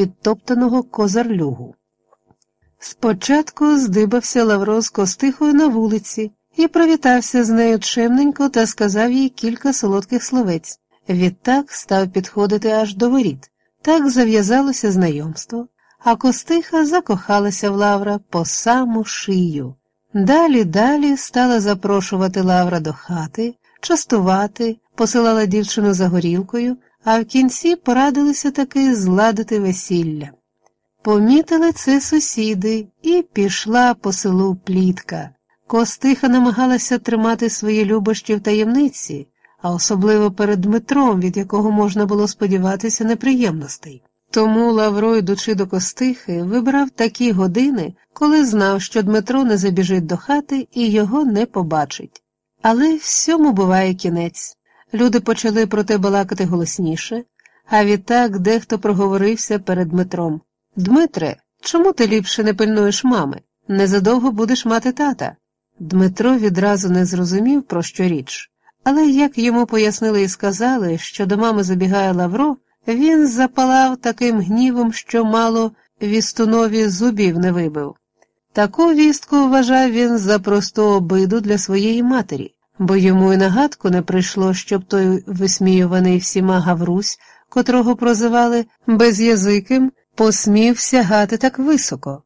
підтоптаного козарлюгу. Спочатку здибався Лавро з Костихою на вулиці і привітався з нею чемненько та сказав їй кілька солодких словець. Відтак став підходити аж до воріт. Так зав'язалося знайомство, а Костиха закохалася в Лавра по саму шию. Далі, далі стала запрошувати Лавра до хати, частувати, посилала дівчину за горілкою, а в кінці порадилися таки зладити весілля. Помітили це сусіди, і пішла по селу плітка. Костиха намагалася тримати свої любощі в таємниці, а особливо перед Дмитром, від якого можна було сподіватися неприємностей. Тому Лавро, йдучи до Костихи, вибрав такі години, коли знав, що Дмитро не забіжить до хати і його не побачить. Але всьому буває кінець. Люди почали про те балакати голосніше, а відтак дехто проговорився перед Дмитром. Дмитре, чому ти ліпше не пильнуєш мами? Незадовго будеш мати тата. Дмитро відразу не зрозумів, про що річ, але як йому пояснили і сказали, що до мами забігає Лавро, він запалав таким гнівом, що мало вістунові зубів не вибив. Таку вістку вважав він за просту обиду для своєї матері, бо йому й нагадку не прийшло, щоб той висміюваний всіма Гаврусь, котрого прозивали безязиким, посмів сягати так високо.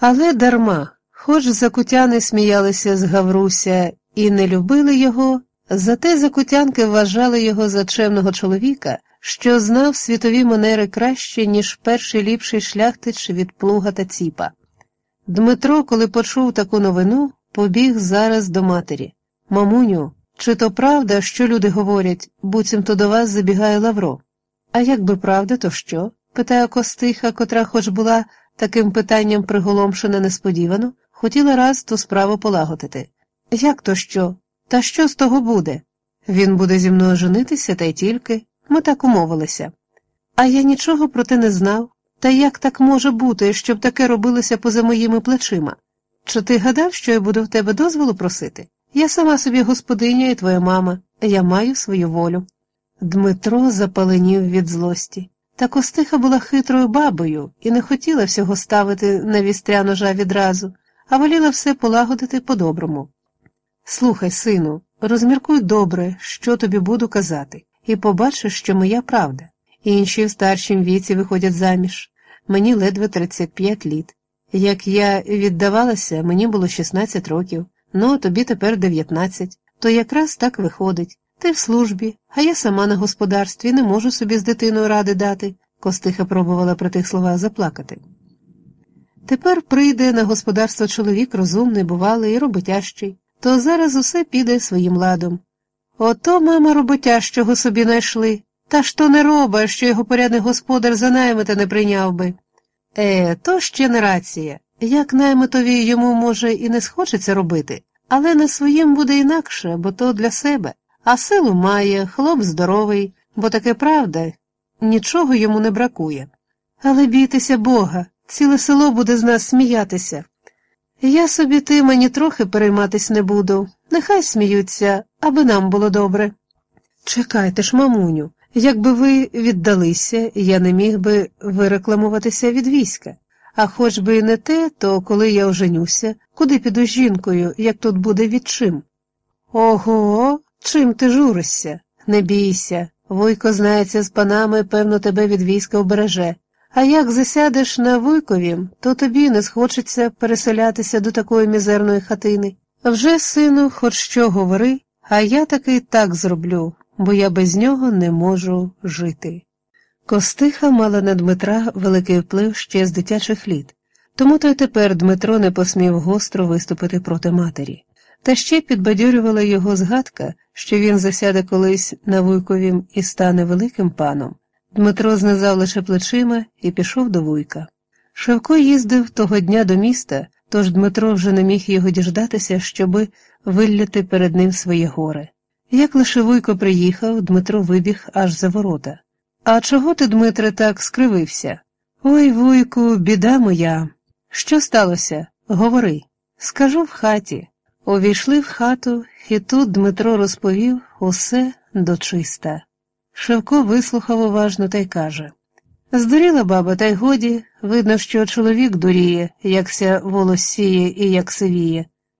Але дарма, хоч закутяни сміялися з Гавруся і не любили його, зате закутянки вважали його за чемного чоловіка, що знав світові манери краще, ніж перший ліпший шляхтич від плуга та ціпа. Дмитро, коли почув таку новину, побіг зараз до матері. Мамуню, чи то правда, що люди говорять, буцімто до вас забігає Лавро? А як би правда, то що? питає Костиха, котра, хоч була таким питанням приголомшена несподівано, хотіла раз ту справу полагодити. Як то що? Та що з того буде? Він буде зі мною женитися, та й тільки. Ми так умовилися. А я нічого про те не знав. Та як так може бути, щоб таке робилося поза моїми плечима? Чи ти гадав, що я буду в тебе дозволу просити? Я сама собі господиня і твоя мама, я маю свою волю. Дмитро запаленів від злості. Та костиха була хитрою бабою і не хотіла всього ставити на вістря ножа відразу, а воліла все полагодити по-доброму. Слухай, сину, розміркуй добре, що тобі буду казати, і побачиш, що моя правда. Інші в старшім віці виходять заміж. Мені ледве 35 літ. Як я віддавалася, мені було 16 років, ну тобі тепер 19, то якраз так виходить. Ти в службі, а я сама на господарстві не можу собі з дитиною ради дати, Костиха пробувала при тих словах заплакати. Тепер прийде на господарство чоловік розумний, бувалий і роботящий, то зараз усе піде своїм ладом. Ото, мама, роботящого собі найшли, та ж то не роба, що його порядний господар за наймита не прийняв би. Е, то ще не рація. Як наймитові йому, може, і не схочеться робити, але на своїм буде інакше, бо то для себе. А силу має, хлоп здоровий, бо таке правда, нічого йому не бракує. Але бійтеся Бога, ціле село буде з нас сміятися. Я собі тим ані трохи перейматись не буду, нехай сміються, аби нам було добре. Чекайте ж, мамуню, якби ви віддалися, я не міг би вирекламуватися від війська. А хоч би і не те, то коли я оженюся, куди піду з жінкою, як тут буде відчим? Ого, чим ти журишся? Не бійся. Вуйко знається з панами, певно, тебе від війська обереже. А як засядеш на Вуйковім, то тобі не схочеться переселятися до такої мізерної хатини. Вже, сину, хоч що говори, а я таки так зроблю, бо я без нього не можу жити. Костиха мала на Дмитра великий вплив ще з дитячих літ, тому то й тепер Дмитро не посмів гостро виступити проти матері. Та ще підбадьорювала його згадка, що він засяде колись на Вуйковім і стане великим паном. Дмитро знизав лише плечима і пішов до Вуйка. Шевко їздив того дня до міста, тож Дмитро вже не міг його діждатися, щоби вилляти перед ним своє горе. Як лише Вуйко приїхав, Дмитро вибіг аж за ворота. А чого ти, Дмитре, так скривився? Ой, Вуйку, біда моя. Що сталося? Говори. Скажу в хаті. Увійшли в хату, і тут Дмитро розповів усе дочиста. Шевко вислухав уважно та й каже Здуріла баба, та й годі, видно, що чоловік дуріє, якся волос сіє і як сивіє.